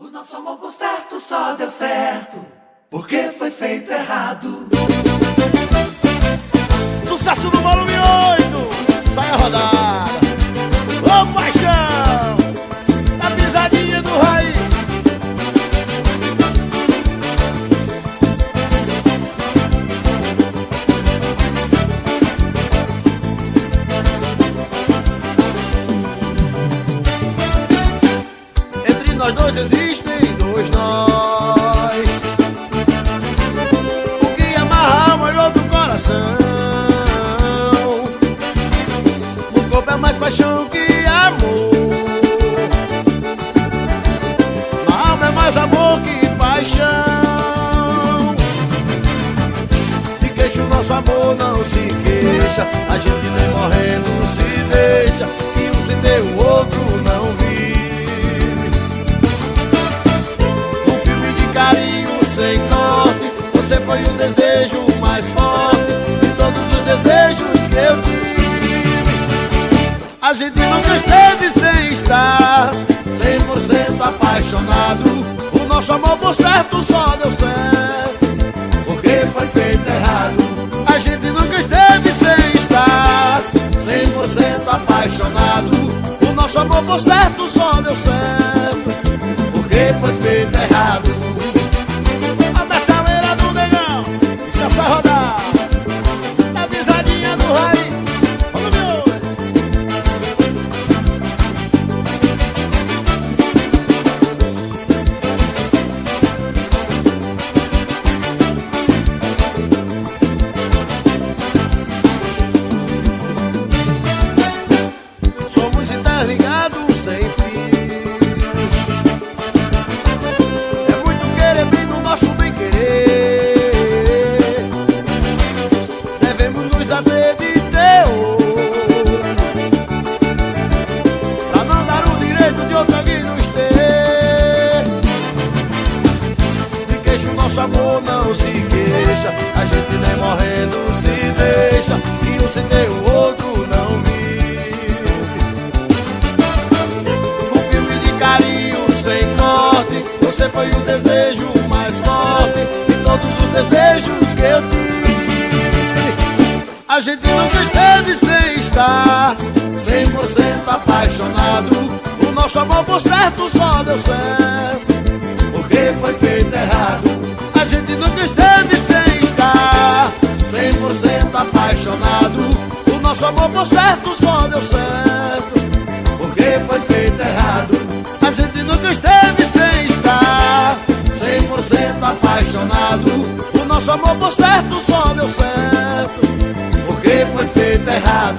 O nosso amor por certo só deu certo, porque foi feito errado. Nós dois existem dois nós. O que amarra molhou do coração. O corpo é mais paixão que amor. Na alma é mais amor que paixão. De queixo nosso amor não se queixa. A gente nem morrendo foi o desejo mais forte de todos os desejos que eu tive. A gente nunca esteve sem estar 100% apaixonado. O nosso amor por certo só deu certo. Porque foi feito errado, A gente nunca esteve sem estar 100% apaixonado. O nosso amor por certo só deu certo. Somos interligados sem fios. É muito querer bem no nosso bem querer. Devemos nos haver de Deus. Pra não dar o direito de outro alguém nos ter. De queixo nosso amor não se queixa. A gente nem morrendo se deixa. E um sem ter sem corte Você foi o desejo mais forte De todos os desejos que eu tive. A gente nunca esteve sem estar 100% apaixonado. O nosso amor por certo só deu certo. Porque foi feito errado, A gente nunca esteve sem estar 100% apaixonado. O nosso amor por certo só deu certo. Porque foi nosso amor por certo só deu certo. Porque foi feito errado,